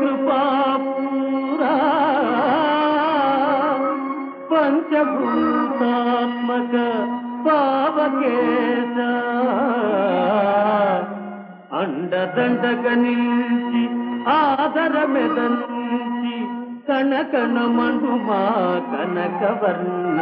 కృపాపూరా పంచభూతాత్మక పావకేశ అండదండగ నిలిచి ఆదరమెదంచి కనకన మనుమా కనకవర్ణ.